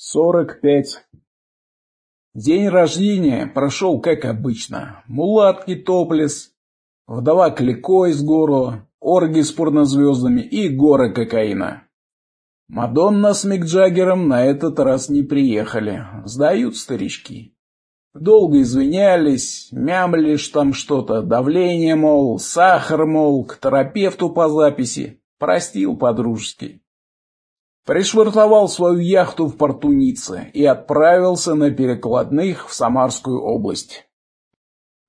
Сорок пять. День рождения прошел как обычно. Мулатки топлес, вдова Клико из гору, орги с порнозвездами и горы кокаина. Мадонна с Мик Джаггером на этот раз не приехали. Сдают старички. Долго извинялись, мямли там что-то, давление, мол, сахар, мол, к терапевту по записи. Простил по-дружески. Пришвартовал свою яхту в порту Ниццы и отправился на перекладных в Самарскую область.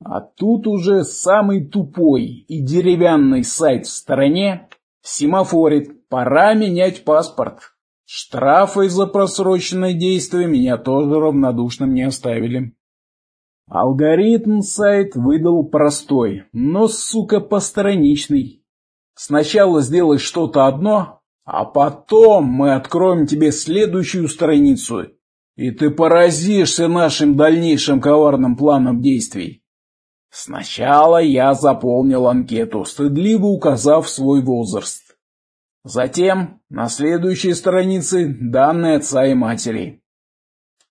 А тут уже самый тупой и деревянный сайт в стороне семафорит, пора менять паспорт. Штрафы за просроченное действие меня тоже равнодушным не оставили. Алгоритм сайт выдал простой, но, сука, постраничный. Сначала сделай что-то одно, а потом мы откроем тебе следующую страницу, и ты поразишься нашим дальнейшим коварным планом действий. Сначала я заполнил анкету, стыдливо указав свой возраст. Затем на следующей странице данные отца и матери.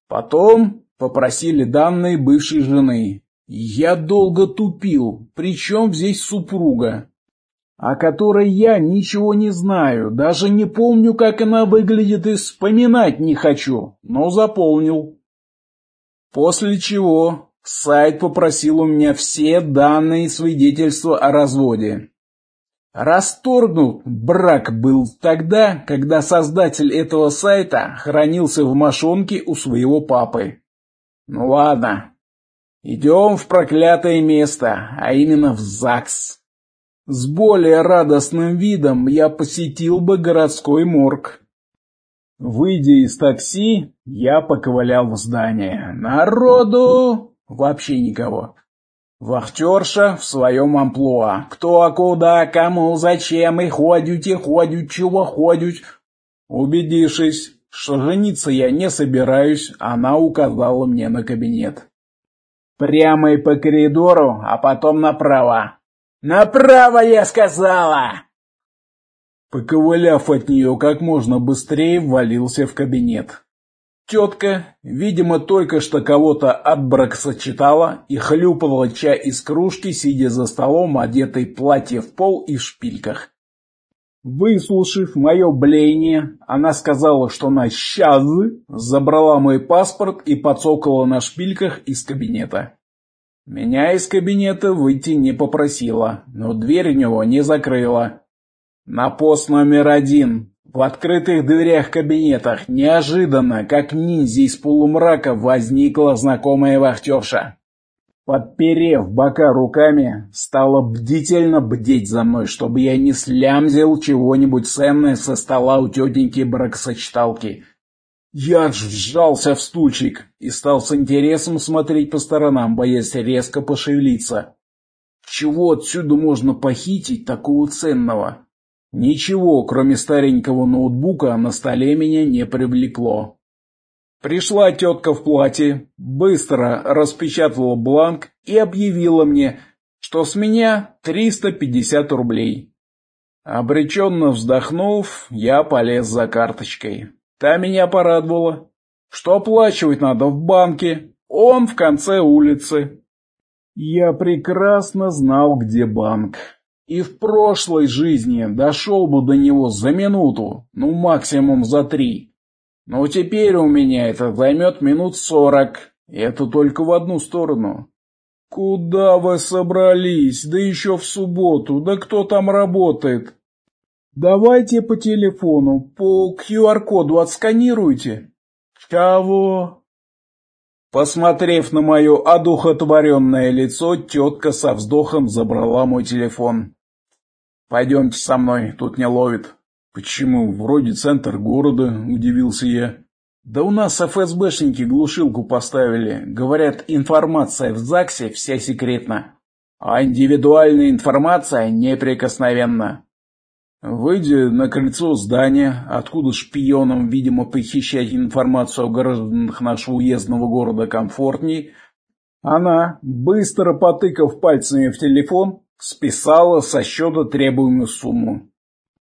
Потом попросили данные бывшей жены. Я долго тупил, причем здесь супруга о которой я ничего не знаю, даже не помню, как она выглядит и вспоминать не хочу, но заполнил. После чего сайт попросил у меня все данные свидетельства о разводе. Расторгнут брак был тогда, когда создатель этого сайта хранился в мошонке у своего папы. Ну ладно, идем в проклятое место, а именно в ЗАГС. С более радостным видом я посетил бы городской морг. Выйдя из такси, я поковылял в здание. Народу вообще никого. Вахтерша в своем амплуа. Кто, куда, кому, зачем, и ходят, и ходят, чего ходят. Убедившись, что жениться я не собираюсь, она указала мне на кабинет. Прямо и по коридору, а потом направо. «Направо, я сказала!» Поковыляв от нее как можно быстрее, ввалился в кабинет. Тетка, видимо, только что кого-то отбраксочитала и хлюпала чай из кружки, сидя за столом, одетой платье в пол и в шпильках. Выслушав мое блеяние, она сказала, что на «сейчас» забрала мой паспорт и подсокала на шпильках из кабинета. Меня из кабинета выйти не попросила, но дверь у него не закрыла. На пост номер один, в открытых дверях кабинетах, неожиданно, как ниндзя из полумрака, возникла знакомая вахтерша. Подперев бока руками, стала бдительно бдеть за мной, чтобы я не слямзил чего-нибудь ценное со стола у тетеньки бракосочеталки — я сжался в стульчик и стал с интересом смотреть по сторонам, боясь резко пошевелиться. Чего отсюда можно похитить такого ценного? Ничего, кроме старенького ноутбука, на столе меня не привлекло. Пришла тетка в платье, быстро распечатала бланк и объявила мне, что с меня 350 рублей. Обреченно вздохнув, я полез за карточкой. Та меня порадовала, что оплачивать надо в банке, он в конце улицы. Я прекрасно знал, где банк. И в прошлой жизни дошел бы до него за минуту, ну максимум за три. Но теперь у меня это займет минут сорок, и это только в одну сторону. Куда вы собрались, да еще в субботу, да кто там работает? Давайте по телефону, по QR-коду отсканируйте. Кого? Посмотрев на мое одухотворенное лицо, тетка со вздохом забрала мой телефон. «Пойдемте со мной, тут не ловит». «Почему? Вроде центр города», — удивился я. «Да у нас ФСБшники глушилку поставили. Говорят, информация в ЗАГСе вся секретна, а индивидуальная информация неприкосновенна. Выйдя на крыльцо здания, откуда шпионам, видимо, похищать информацию о гражданах нашего уездного города комфортней, она, быстро потыкав пальцами в телефон, списала со счета требуемую сумму.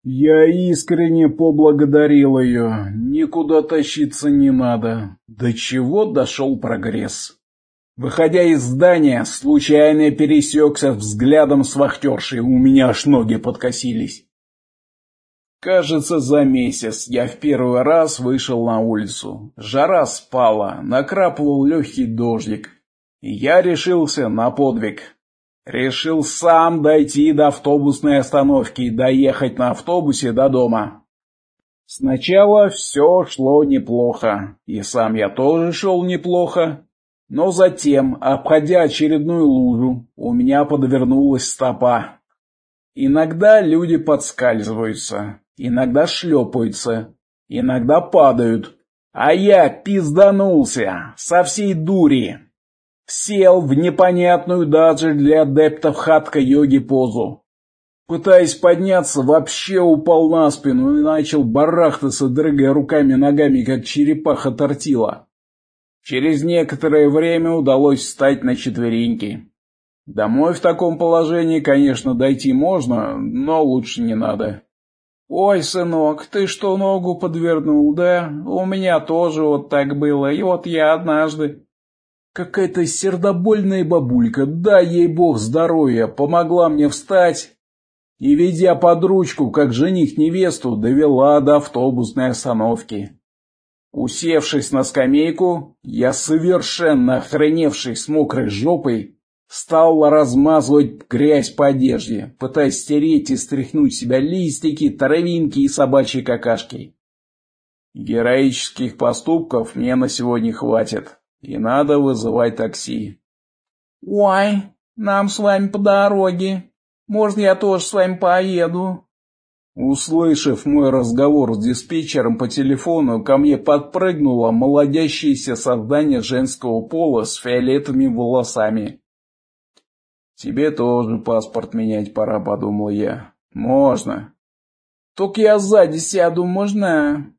Я искренне поблагодарил ее. Никуда тащиться не надо. До чего дошел прогресс. Выходя из здания, случайно пересекся взглядом с вахтершей, у меня аж ноги подкосились. Кажется, за месяц я в первый раз вышел на улицу. Жара спала, накрапывал легкий дождик. Я решился на подвиг. Решил сам дойти до автобусной остановки и доехать на автобусе до дома. Сначала все шло неплохо, и сам я тоже шел неплохо. Но затем, обходя очередную лужу, у меня подвернулась стопа. Иногда люди подскальзываются, иногда шлепаются, иногда падают. А я пизданулся со всей дури. Сел в непонятную даже для адептов хатка-йоги позу. Пытаясь подняться, вообще упал на спину и начал барахтаться, дрыгая руками и ногами, как черепаха тортила. Через некоторое время удалось встать на четвереньки. Домой в таком положении, конечно, дойти можно, но лучше не надо. «Ой, сынок, ты что, ногу подвернул, да? У меня тоже вот так было, и вот я однажды...» Какая-то сердобольная бабулька, дай ей бог здоровья, помогла мне встать и, ведя под ручку, как жених невесту, довела до автобусной остановки. Усевшись на скамейку, я, совершенно охреневший с мокрой жопой, стал размазывать грязь по одежде, пытаясь стереть и стряхнуть себя листики, травинки и собачьи какашки. Героических поступков мне на сегодня хватит, и надо вызывать такси. «Ой, нам с вами по дороге. Может, я тоже с вами поеду?» Услышав мой разговор с диспетчером по телефону, ко мне подпрыгнуло молодящееся создание женского пола с фиолетовыми волосами. «Тебе тоже паспорт менять пора», — подумал я. «Можно». «Только я сзади сяду, можно?»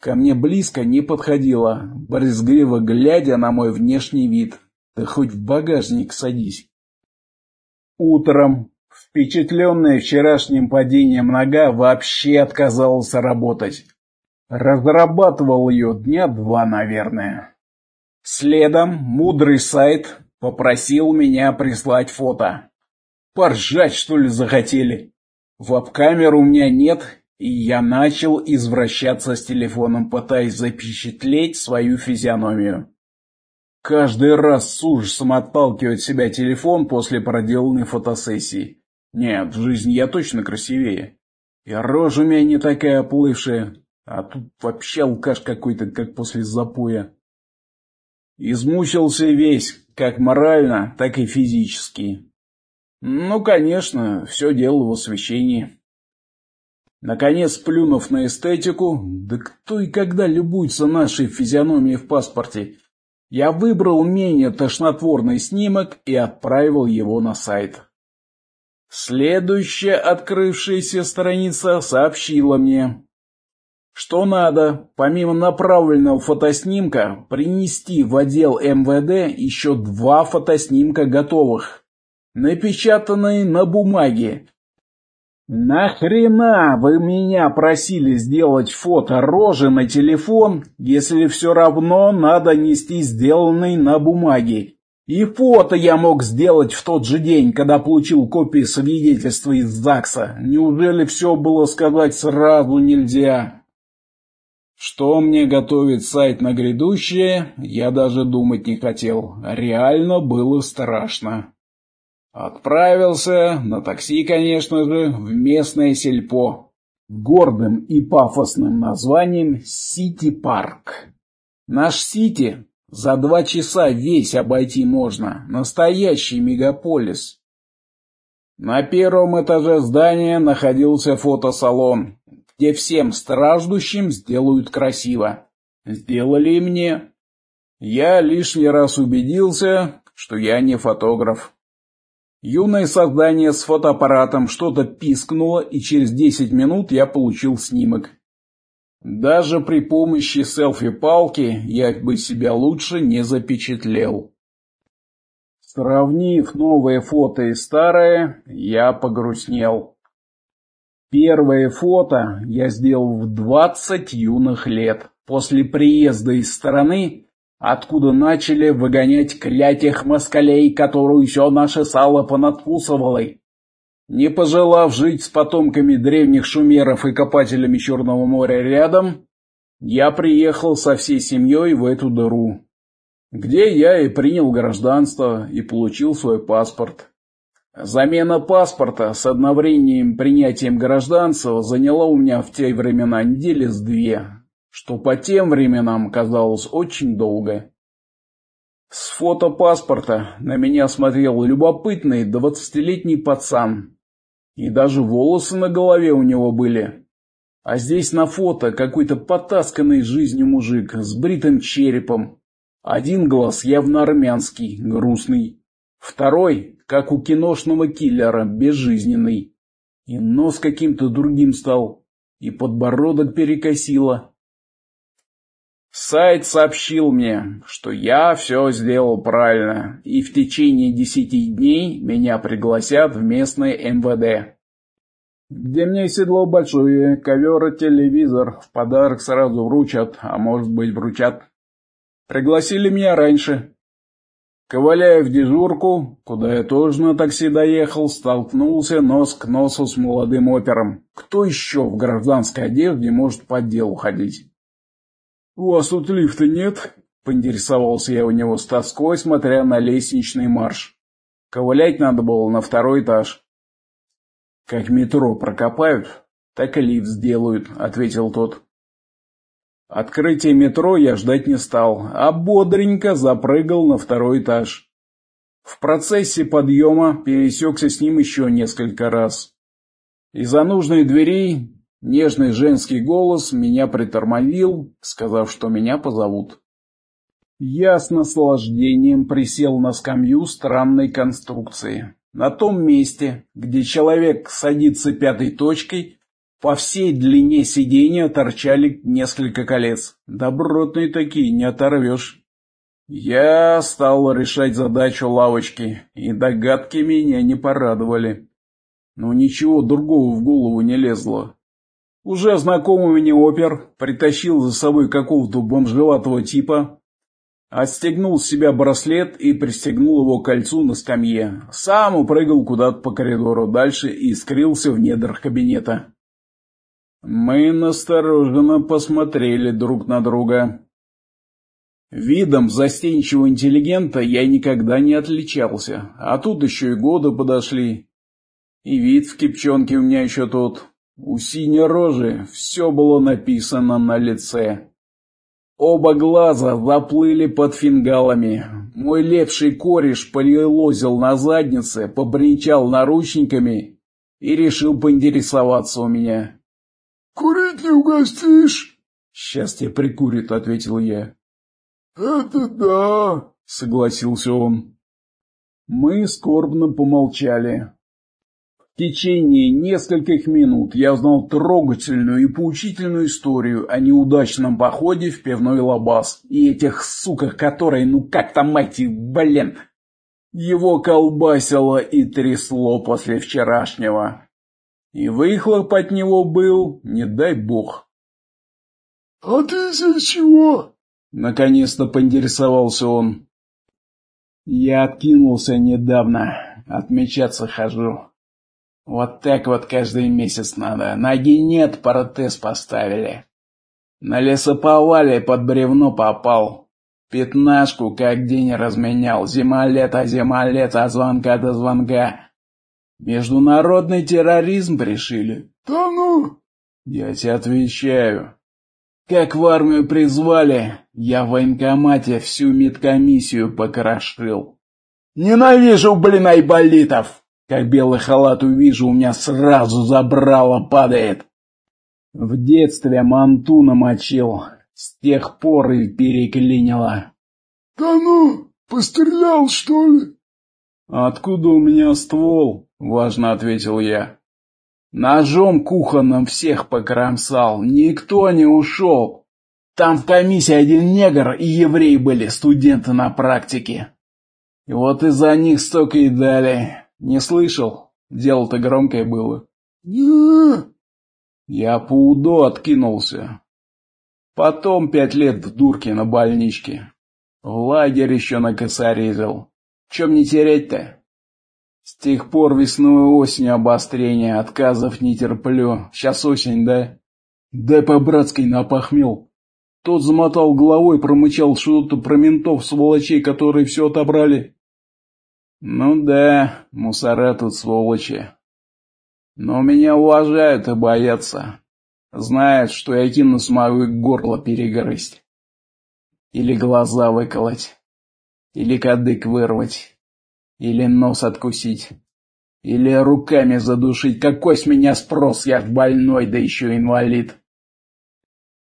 Ко мне близко не подходила, брезгливо глядя на мой внешний вид. «Да хоть в багажник садись». Утром Впечатленная вчерашним падением нога вообще отказалась работать. Разрабатывал ее дня два, наверное. Следом мудрый сайт попросил меня прислать фото. Поржать, что ли, захотели? Веб-камер у меня нет, и я начал извращаться с телефоном, пытаясь запечатлеть свою физиономию. Каждый раз с ужасом отталкивает себя телефон после проделанной фотосессии. Нет, в жизни я точно красивее. И рожа у меня не такая оплывшая, а тут вообще алкаш какой-то, как после запоя. Измучился весь, как морально, так и физически. Ну, конечно, все дело в освещении. Наконец, плюнув на эстетику, да кто и когда любуется нашей физиономией в паспорте, я выбрал менее тошнотворный снимок и отправил его на сайт. Следующая открывшаяся страница сообщила мне, что надо, помимо направленного фотоснимка, принести в отдел МВД еще два фотоснимка готовых, напечатанные на бумаге. «Нахрена вы меня просили сделать фото рожи на телефон, если все равно надо нести сделанный на бумаге?» И фото я мог сделать в тот же день, когда получил копии свидетельства из ЗАГСа. Неужели все было сказать сразу нельзя? Что мне готовит сайт на грядущее, я даже думать не хотел. Реально было страшно. Отправился на такси, конечно же, в местное сельпо. Гордым и пафосным названием Сити Парк. Наш Сити за два часа весь обойти можно. Настоящий мегаполис. На первом этаже здания находился фотосалон, где всем страждущим сделают красиво. Сделали мне. Я лишний раз убедился, что я не фотограф. Юное создание с фотоаппаратом что-то пискнуло, и через 10 минут я получил снимок. Даже при помощи селфи-палки я бы себя лучше не запечатлел. Сравнив новое фото и старое, я погрустнел. Первое фото я сделал в 20 юных лет, после приезда из страны, откуда начали выгонять клятих москалей, которую все наше сало понадкусывало. Не пожелав жить с потомками древних шумеров и копателями Черного моря рядом, я приехал со всей семьей в эту дыру, где я и принял гражданство и получил свой паспорт. Замена паспорта с одновременным принятием гражданства заняла у меня в те времена недели с две, что по тем временам казалось очень долго. С фото паспорта на меня смотрел любопытный двадцатилетний пацан, и даже волосы на голове у него были. А здесь на фото какой-то потасканный жизнью мужик с бритым черепом. Один глаз явно армянский, грустный. Второй, как у киношного киллера, безжизненный. И нос каким-то другим стал, и подбородок перекосило. Сайт сообщил мне, что я все сделал правильно, и в течение десяти дней меня пригласят в местное МВД. Где мне седло большое, ковер и телевизор, в подарок сразу вручат, а может быть вручат. Пригласили меня раньше. Коваляя в дежурку, куда я тоже на такси доехал, столкнулся нос к носу с молодым опером. Кто еще в гражданской одежде может по делу ходить? «У вас тут лифта нет?» — поинтересовался я у него с тоской, смотря на лестничный марш. Ковылять надо было на второй этаж. «Как метро прокопают, так и лифт сделают», — ответил тот. Открытие метро я ждать не стал, а бодренько запрыгал на второй этаж. В процессе подъема пересекся с ним еще несколько раз. Из-за нужной двери Нежный женский голос меня притормозил, сказав, что меня позовут. Я с наслаждением присел на скамью странной конструкции. На том месте, где человек садится пятой точкой, по всей длине сиденья торчали несколько колец. Добротные такие, не оторвешь. Я стал решать задачу лавочки, и догадки меня не порадовали. Но ничего другого в голову не лезло. Уже знакомый мне опер притащил за собой какого-то бомжеватого типа, отстегнул с себя браслет и пристегнул его к кольцу на скамье. Сам упрыгал куда-то по коридору дальше и скрылся в недрах кабинета. Мы настороженно посмотрели друг на друга. Видом застенчивого интеллигента я никогда не отличался, а тут еще и годы подошли. И вид в кипчонке у меня еще тот. У синей рожи все было написано на лице. Оба глаза заплыли под фингалами. Мой лепший кореш полилозил на заднице, побренчал наручниками и решил поинтересоваться у меня. «Курить не угостишь?» «Счастье прикурит», — ответил я. «Это да», — согласился он. Мы скорбно помолчали. В течение нескольких минут я узнал трогательную и поучительную историю о неудачном походе в пивной лабаз и этих суках, которые, ну как там эти, блин, его колбасило и трясло после вчерашнего. И выхлоп от него был, не дай бог. — А ты здесь чего? — наконец-то поинтересовался он. — Я откинулся недавно, отмечаться хожу. Вот так вот каждый месяц надо. Ноги нет, протез поставили. На лесоповале под бревно попал. Пятнашку как день разменял. Зима-лето, зима-лето, от звонка до звонка. Международный терроризм пришили. Да ну? Я тебе отвечаю. Как в армию призвали, я в военкомате всю медкомиссию покрошил. Ненавижу, блин, айболитов! Как белый халат увижу, у меня сразу забрало падает. В детстве манту намочил, с тех пор и переклинило. Да ну, пострелял, что ли? Откуда у меня ствол? Важно ответил я. Ножом кухонным всех покромсал, никто не ушел. Там в комиссии один негр и еврей были, студенты на практике. И вот из-за них столько и дали. Не слышал? Дело-то громкое было. Я по УДО откинулся. Потом пять лет в дурке на больничке. В лагерь еще накосорезил. Чем не терять-то? С тех пор весной и осенью обострение, отказов не терплю. Сейчас осень, да? Дай по-братски напохмел. Тот замотал головой, промычал что-то про ментов, сволочей, которые все отобрали. Ну да, мусора тут сволочи. Но меня уважают и боятся. Знают, что я кину смогу горло перегрызть. Или глаза выколоть. Или кадык вырвать. Или нос откусить. Или руками задушить. Какой с меня спрос, я больной, да еще инвалид.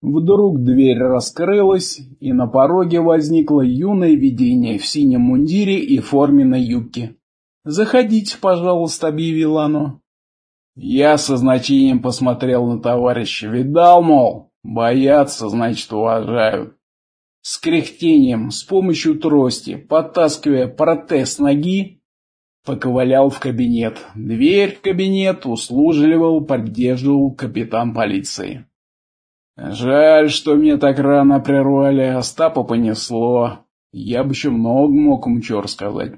Вдруг дверь раскрылась, и на пороге возникло юное видение в синем мундире и форменной юбке. «Заходите, пожалуйста», — объявила оно. Я со значением посмотрел на товарища. Видал, мол, боятся, значит, уважают. С кряхтением, с помощью трости, подтаскивая протез ноги, поковылял в кабинет. Дверь в кабинет услужливал, поддерживал капитан полиции. Жаль, что меня так рано прервали, Остапа понесло. Я бы еще много мог чего рассказать.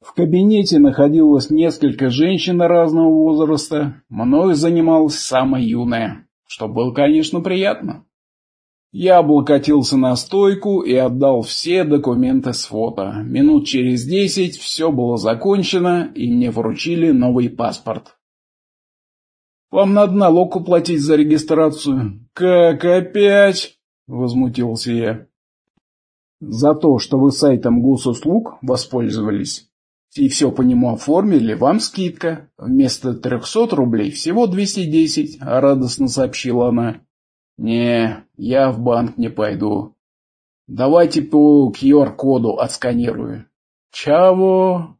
В кабинете находилось несколько женщин разного возраста, мною занималась самая юная, что было, конечно, приятно. Я облокотился на стойку и отдал все документы с фото. Минут через десять все было закончено, и мне вручили новый паспорт. Вам надо налог уплатить за регистрацию. Как опять? Возмутился я. За то, что вы сайтом госуслуг воспользовались и все по нему оформили, вам скидка. Вместо 300 рублей всего 210, радостно сообщила она. Не, я в банк не пойду. Давайте по QR-коду отсканирую. Чего?